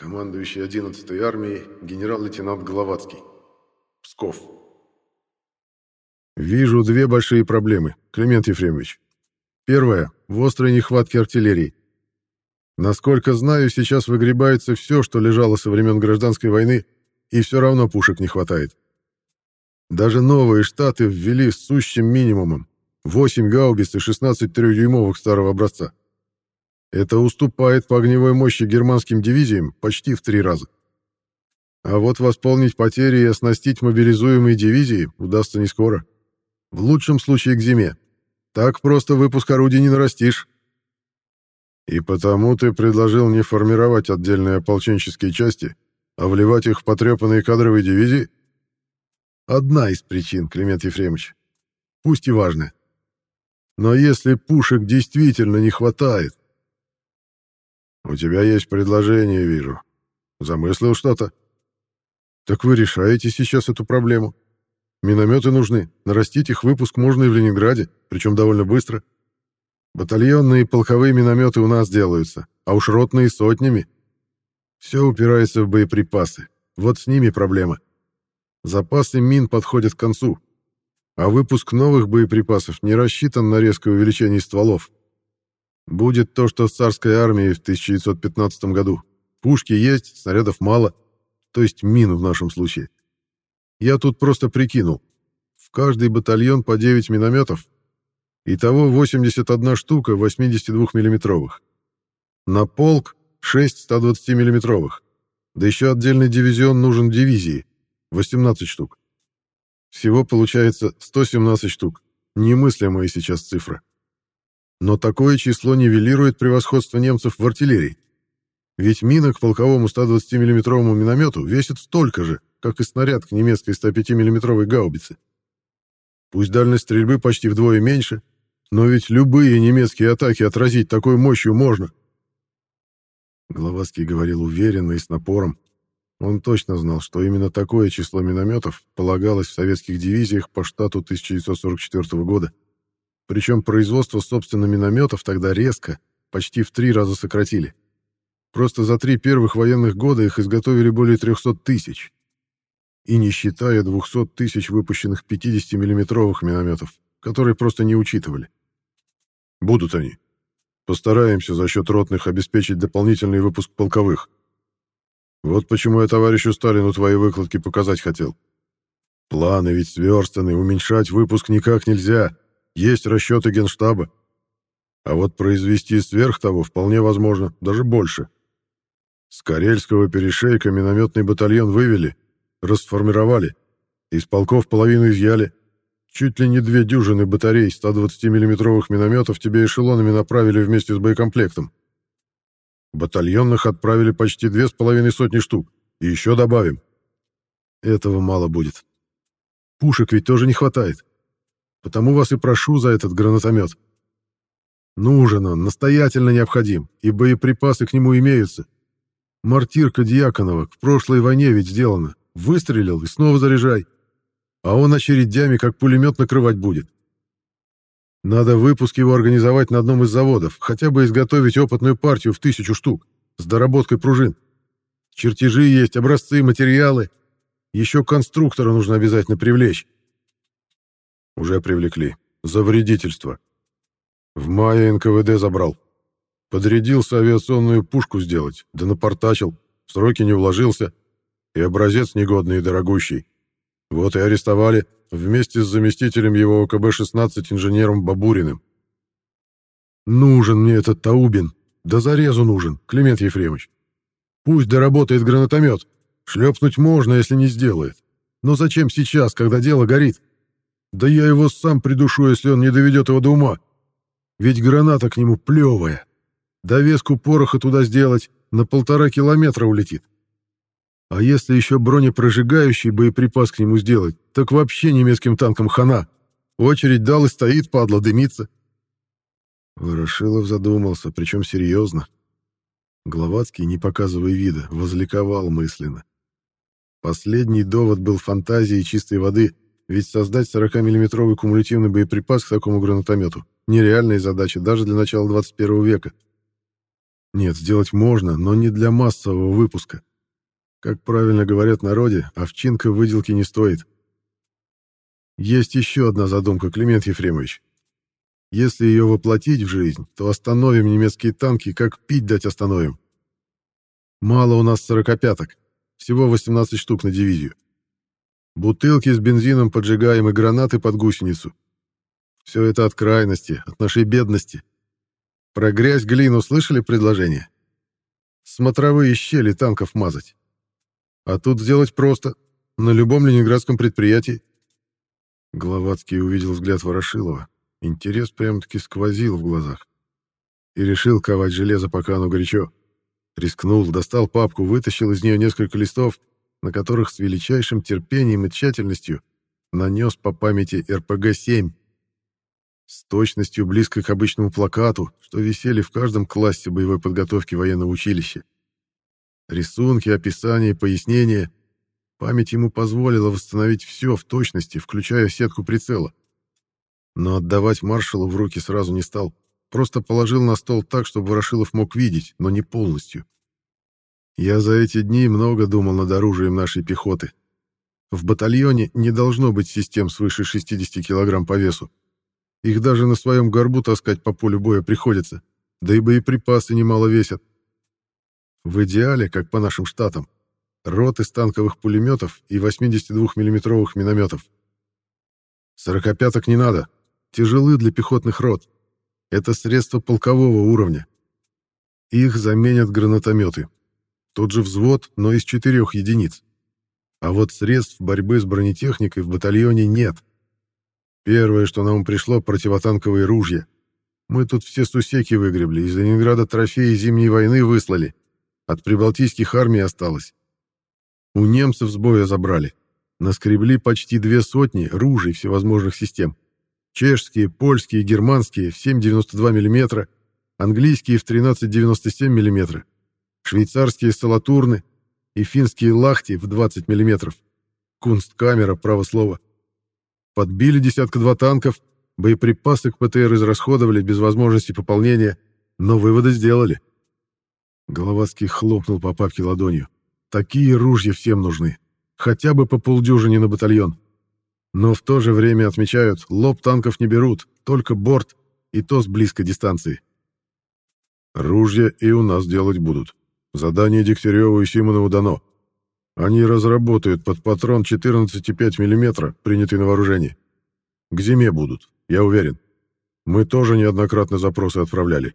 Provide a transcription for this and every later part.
Командующий 11-й армией генерал-лейтенант Головацкий. Псков. Вижу две большие проблемы, Климент Ефремович. Первая — в острой нехватке артиллерии. Насколько знаю, сейчас выгребается все, что лежало со времен гражданской войны, и все равно пушек не хватает. Даже новые штаты ввели с сущим минимумом 8 гаубиц и 16 трехдюймовых старого образца. Это уступает по огневой мощи германским дивизиям почти в три раза. А вот восполнить потери и оснастить мобилизуемые дивизии удастся не скоро. В лучшем случае к зиме. Так просто выпуск орудий не нарастишь. И потому ты предложил не формировать отдельные ополченческие части, а вливать их в потрепанные кадровые дивизии? Одна из причин, Климент Ефремович. Пусть и важная. Но если пушек действительно не хватает, «У тебя есть предложение, вижу. Замыслил что-то?» «Так вы решаете сейчас эту проблему. Минометы нужны. Нарастить их выпуск можно и в Ленинграде, причем довольно быстро. Батальонные и полковые минометы у нас делаются, а уж ротные сотнями. Все упирается в боеприпасы. Вот с ними проблема. Запасы мин подходят к концу, а выпуск новых боеприпасов не рассчитан на резкое увеличение стволов. Будет то, что с царской армией в 1915 году. Пушки есть, снарядов мало, то есть мин в нашем случае. Я тут просто прикинул. В каждый батальон по 9 минометов. Итого 81 штука 82 миллиметровых. На полк 6 120 миллиметровых. Да еще отдельный дивизион нужен дивизии. 18 штук. Всего получается 117 штук. Немыслимая сейчас цифра. Но такое число нивелирует превосходство немцев в артиллерии. Ведь мина к полковому 120 миллиметровому миномету весит столько же, как и снаряд к немецкой 105 миллиметровой гаубице. Пусть дальность стрельбы почти вдвое меньше, но ведь любые немецкие атаки отразить такой мощью можно. Гловацкий говорил уверенно и с напором. Он точно знал, что именно такое число минометов полагалось в советских дивизиях по штату 1944 года. Причем производство, собственно, минометов тогда резко, почти в три раза сократили. Просто за три первых военных года их изготовили более 300 тысяч. И не считая 200 тысяч выпущенных 50-миллиметровых минометов, которые просто не учитывали. Будут они. Постараемся за счет ротных обеспечить дополнительный выпуск полковых. Вот почему я товарищу Сталину твои выкладки показать хотел. Планы ведь сверстаны, уменьшать выпуск никак нельзя. Есть расчеты Генштаба. А вот произвести сверх того вполне возможно, даже больше. С Карельского перешейка минометный батальон вывели, расформировали, из полков половину изъяли. Чуть ли не две дюжины батарей 120 миллиметровых минометов тебе эшелонами направили вместе с боекомплектом. Батальонных отправили почти две с половиной сотни штук. И еще добавим. Этого мало будет. Пушек ведь тоже не хватает. Потому вас и прошу за этот гранатомет. Нужен он, настоятельно необходим, и боеприпасы к нему имеются. Мортирка Дьяконова к прошлой войне ведь сделана. Выстрелил и снова заряжай. А он очередями, как пулемет, накрывать будет. Надо выпуск его организовать на одном из заводов, хотя бы изготовить опытную партию в тысячу штук, с доработкой пружин. Чертежи есть, образцы, материалы. Еще конструктора нужно обязательно привлечь. Уже привлекли. За вредительство. В мае НКВД забрал. Подрядился авиационную пушку сделать, да напортачил, в сроки не вложился, и образец негодный и дорогущий. Вот и арестовали, вместе с заместителем его ОКБ-16 инженером Бабуриным. Нужен мне этот Таубин, да зарезу нужен, Климент Ефремович. Пусть доработает гранатомет, шлепнуть можно, если не сделает. Но зачем сейчас, когда дело горит? Да я его сам придушу, если он не доведет его до ума. Ведь граната к нему плевая. Довеску пороха туда сделать на полтора километра улетит. А если еще бронепрожигающий боеприпас к нему сделать, так вообще немецким танкам хана. Очередь дал и стоит, падла, дымится. Ворошилов задумался, причем серьезно. Гловацкий, не показывая вида, возликовал мысленно. Последний довод был фантазией чистой воды — ведь создать 40-миллиметровый кумулятивный боеприпас к такому гранатомету — нереальная задача даже для начала 21 века. Нет, сделать можно, но не для массового выпуска. Как правильно говорят народе, овчинка выделки не стоит. Есть еще одна задумка, Климент Ефремович. Если ее воплотить в жизнь, то остановим немецкие танки, как пить дать остановим. Мало у нас сорокопяток, всего 18 штук на дивизию. Бутылки с бензином поджигаем и гранаты под гусеницу. Все это от крайности, от нашей бедности. Про грязь глину слышали предложение? Смотровые щели танков мазать. А тут сделать просто, на любом ленинградском предприятии. Гловацкий увидел взгляд Ворошилова. Интерес прямо-таки сквозил в глазах. И решил ковать железо, пока оно горячо. Рискнул, достал папку, вытащил из нее несколько листов, на которых с величайшим терпением и тщательностью нанес по памяти РПГ-7 с точностью близкой к обычному плакату, что висели в каждом классе боевой подготовки военного училища. Рисунки, описания, пояснения. Память ему позволила восстановить все в точности, включая сетку прицела. Но отдавать маршалу в руки сразу не стал. Просто положил на стол так, чтобы Ворошилов мог видеть, но не полностью. Я за эти дни много думал над оружием нашей пехоты. В батальоне не должно быть систем свыше 60 килограмм по весу. Их даже на своем горбу таскать по полю боя приходится, да и боеприпасы немало весят. В идеале, как по нашим штатам, рот из танковых пулеметов и 82 миллиметровых минометов. Сорокопяток не надо, тяжелы для пехотных рот. Это средства полкового уровня. Их заменят гранатометы. Тот же взвод, но из четырех единиц. А вот средств борьбы с бронетехникой в батальоне нет. Первое, что нам пришло, противотанковые ружья. Мы тут все сусеки выгребли, из Ленинграда трофеи Зимней войны выслали. От прибалтийских армий осталось. У немцев с боя забрали. Наскребли почти две сотни ружей всевозможных систем. Чешские, польские, германские в 7,92 мм, английские в 13,97 мм, швейцарские салатурны и финские лахти в 20 мм. Кунсткамера, право слово. Подбили десятка-два танков, боеприпасы к ПТР израсходовали без возможности пополнения, но выводы сделали. Головацкий хлопнул по папке ладонью. Такие ружья всем нужны. Хотя бы по полдюжине на батальон. Но в то же время отмечают, лоб танков не берут, только борт, и то с близкой дистанции. Ружья и у нас делать будут. Задание Дегтяреву и Симонову дано. Они разработают под патрон 14,5 мм, принятый на вооружение. К зиме будут, я уверен. Мы тоже неоднократно запросы отправляли.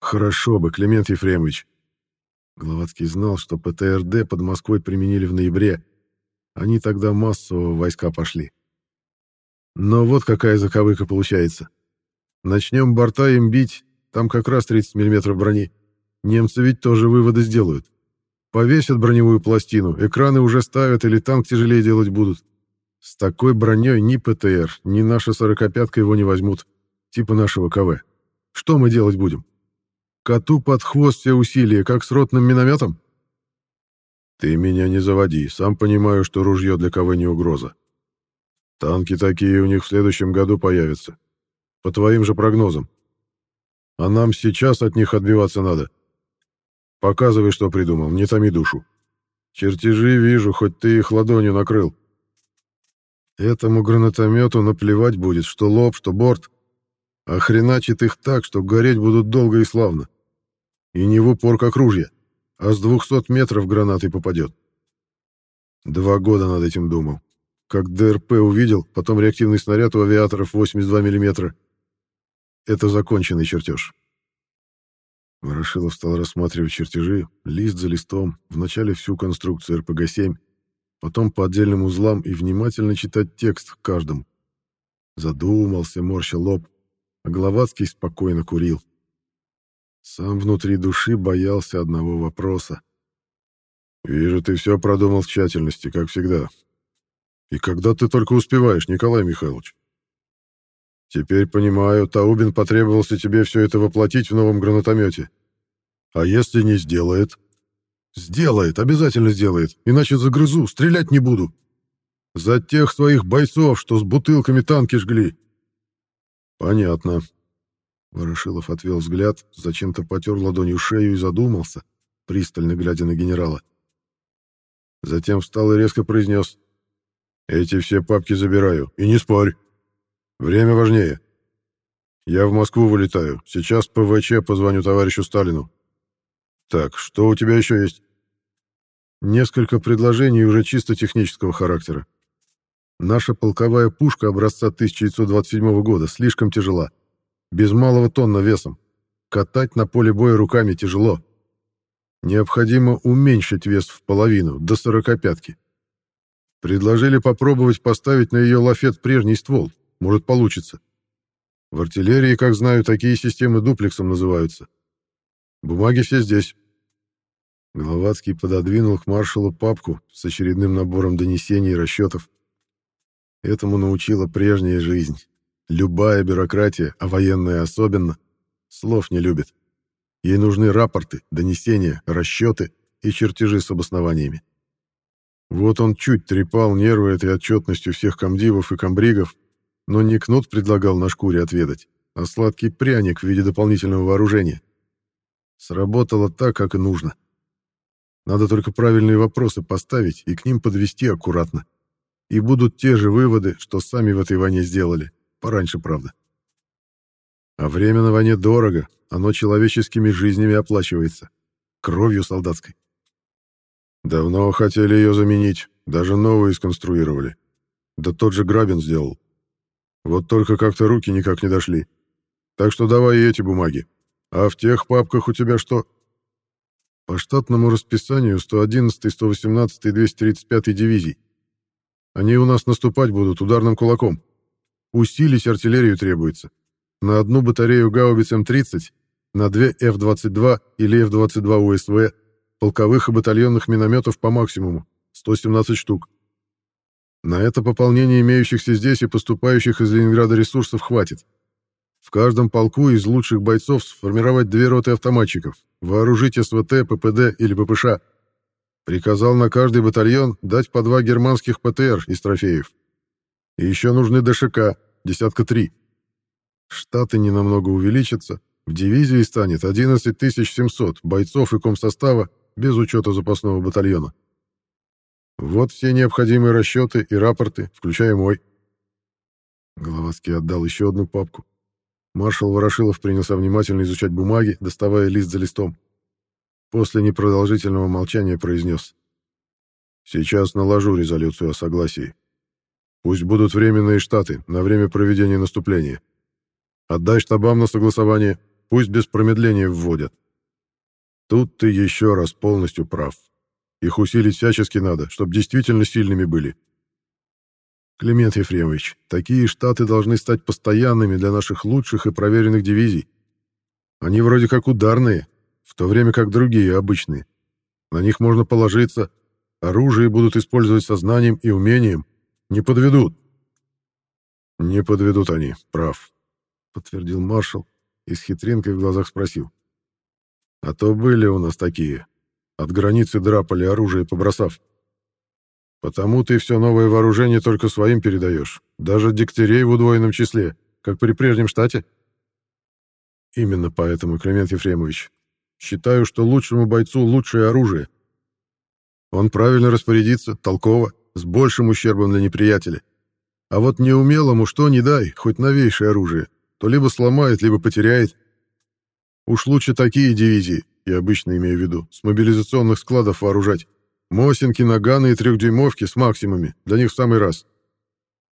Хорошо бы, Климент Ефремович. Головацкий знал, что ПТРД под Москвой применили в ноябре. Они тогда массово в войска пошли. Но вот какая заковыка получается. Начнем борта им бить, там как раз 30 мм брони. Немцы ведь тоже выводы сделают. Повесят броневую пластину, экраны уже ставят или танк тяжелее делать будут. С такой броней ни ПТР, ни наша сорокопятка его не возьмут. Типа нашего КВ. Что мы делать будем? Коту под хвост все усилия, как с ротным минометом? Ты меня не заводи, сам понимаю, что ружье для КВ не угроза. Танки такие у них в следующем году появятся. По твоим же прогнозам. А нам сейчас от них отбиваться надо. Показывай, что придумал, не томи душу. Чертежи вижу, хоть ты их ладонью накрыл. Этому гранатомету наплевать будет, что лоб, что борт. А хреначит их так, что гореть будут долго и славно. И не в упор, как ружья, а с двухсот метров гранатой попадет. Два года над этим думал. Как ДРП увидел, потом реактивный снаряд у авиаторов 82 мм. Это законченный чертеж. Ворошилов стал рассматривать чертежи, лист за листом, вначале всю конструкцию РПГ-7, потом по отдельным узлам и внимательно читать текст к каждому. Задумался, морщил лоб, а Головацкий спокойно курил. Сам внутри души боялся одного вопроса. «Вижу, ты все продумал в тщательности, как всегда. И когда ты только успеваешь, Николай Михайлович?» Теперь понимаю, Таубин потребовался тебе все это воплотить в новом гранатомете. А если не сделает? Сделает, обязательно сделает, иначе загрызу, стрелять не буду. За тех своих бойцов, что с бутылками танки жгли. Понятно. Ворошилов отвел взгляд, зачем-то потер ладонью шею и задумался, пристально глядя на генерала. Затем встал и резко произнес. «Эти все папки забираю. И не спорь. Время важнее. Я в Москву вылетаю. Сейчас ПВЧ позвоню товарищу Сталину. Так, что у тебя еще есть?» Несколько предложений уже чисто технического характера. Наша полковая пушка образца 1927 года слишком тяжела. Без малого тонна весом. Катать на поле боя руками тяжело. Необходимо уменьшить вес в половину, до сорокопятки. Предложили попробовать поставить на ее лафет прежний ствол. Может, получится. В артиллерии, как знаю, такие системы дуплексом называются. Бумаги все здесь. Головацкий пододвинул к маршалу папку с очередным набором донесений и расчетов. Этому научила прежняя жизнь. Любая бюрократия, а военная особенно, слов не любит. Ей нужны рапорты, донесения, расчеты и чертежи с обоснованиями. Вот он чуть трепал нервы этой отчетностью всех комдивов и комбригов, но не кнут предлагал на шкуре отведать, а сладкий пряник в виде дополнительного вооружения. Сработало так, как и нужно. Надо только правильные вопросы поставить и к ним подвести аккуратно. И будут те же выводы, что сами в этой войне сделали. Пораньше, правда. А время на войне дорого, оно человеческими жизнями оплачивается. Кровью солдатской. Давно хотели ее заменить, даже новую сконструировали. Да тот же Грабин сделал. Вот только как-то руки никак не дошли. Так что давай эти бумаги. А в тех папках у тебя что? По штатному расписанию 111, 118 и 235 дивизий. Они у нас наступать будут ударным кулаком. Усилить артиллерию требуется. На одну батарею гаубиц М-30, на две Ф-22 или Ф-22 УСВ, полковых и батальонных минометов по максимуму, 117 штук. На это пополнение имеющихся здесь и поступающих из Ленинграда ресурсов хватит. В каждом полку из лучших бойцов сформировать две роты автоматчиков, вооружить СВТ, ППД или ППШ. Приказал на каждый батальон дать по два германских ПТР из трофеев. И еще нужны ДШК, десятка три. Штаты ненамного увеличатся, в дивизии станет 11 700 бойцов и комсостава без учета запасного батальона. Вот все необходимые расчеты и рапорты, включая мой. Головацкий отдал еще одну папку. Маршал Ворошилов принялся внимательно изучать бумаги, доставая лист за листом. После непродолжительного молчания произнес. «Сейчас наложу резолюцию о согласии. Пусть будут временные штаты на время проведения наступления. Отдай штабам на согласование, пусть без промедления вводят. Тут ты еще раз полностью прав. Их усилить всячески надо, чтобы действительно сильными были. Климент Ефремович, такие штаты должны стать постоянными для наших лучших и проверенных дивизий. Они вроде как ударные, в то время как другие обычные. На них можно положиться, оружие будут использовать сознанием и умением, не подведут. Не подведут они, прав, подтвердил маршал и с хитринкой в глазах спросил. А то были у нас такие. От границы драпали оружие, побросав. Потому ты все новое вооружение только своим передаешь. Даже дегтярей в удвоенном числе, как при прежнем штате. Именно поэтому, Климент Ефремович, считаю, что лучшему бойцу лучшее оружие. Он правильно распорядится, толково, с большим ущербом для неприятеля. А вот неумелому что не дай, хоть новейшее оружие, то либо сломает, либо потеряет. Уж лучше такие дивизии, я обычно имею в виду, с мобилизационных складов вооружать. Мосинки, наганы и трехдюймовки с максимумами, для них в самый раз.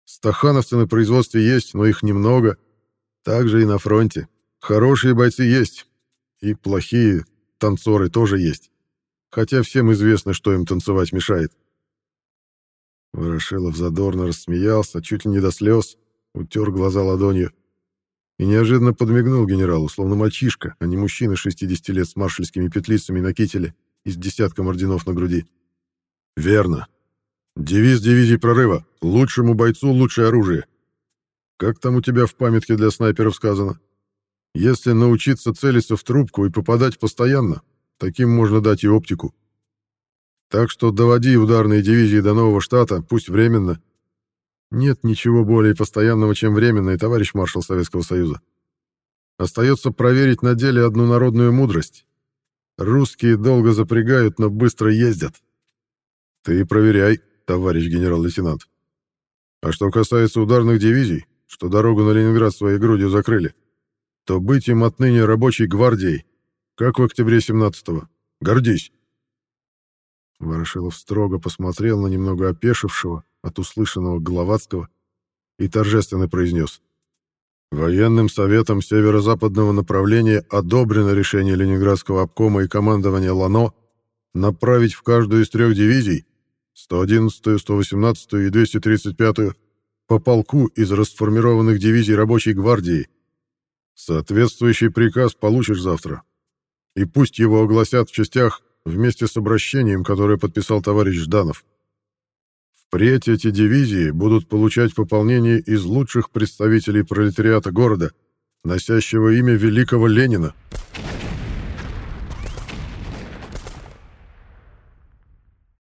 Стахановцы на производстве есть, но их немного. Так же и на фронте. Хорошие бойцы есть, и плохие танцоры тоже есть. Хотя всем известно, что им танцевать мешает. Ворошилов задорно рассмеялся, чуть ли не до слез, утер глаза ладонью и неожиданно подмигнул генералу, словно мальчишка, а не мужчина 60 лет с маршальскими петлицами на кителе и с десятком орденов на груди. «Верно. Девиз дивизии прорыва. Лучшему бойцу лучшее оружие. Как там у тебя в памятке для снайперов сказано? Если научиться целиться в трубку и попадать постоянно, таким можно дать и оптику. Так что доводи ударные дивизии до нового штата, пусть временно. Нет ничего более постоянного, чем временное, товарищ маршал Советского Союза. Остается проверить на деле одну народную мудрость. Русские долго запрягают, но быстро ездят. Ты проверяй, товарищ генерал-лейтенант. А что касается ударных дивизий, что дорогу на Ленинград своей грудью закрыли, то быть им отныне рабочей гвардией, как в октябре 17-го. Гордись. Ворошилов строго посмотрел на немного опешившего от услышанного Головацкого и торжественно произнес. Военным советом северо-западного направления одобрено решение Ленинградского обкома и командования ЛАНО направить в каждую из трех дивизий 111-ю, 118-ю и 235-ю по полку из расформированных дивизий рабочей гвардии. Соответствующий приказ получишь завтра. И пусть его огласят в частях вместе с обращением, которое подписал товарищ Жданов. Впредь эти дивизии будут получать пополнение из лучших представителей пролетариата города, носящего имя великого Ленина.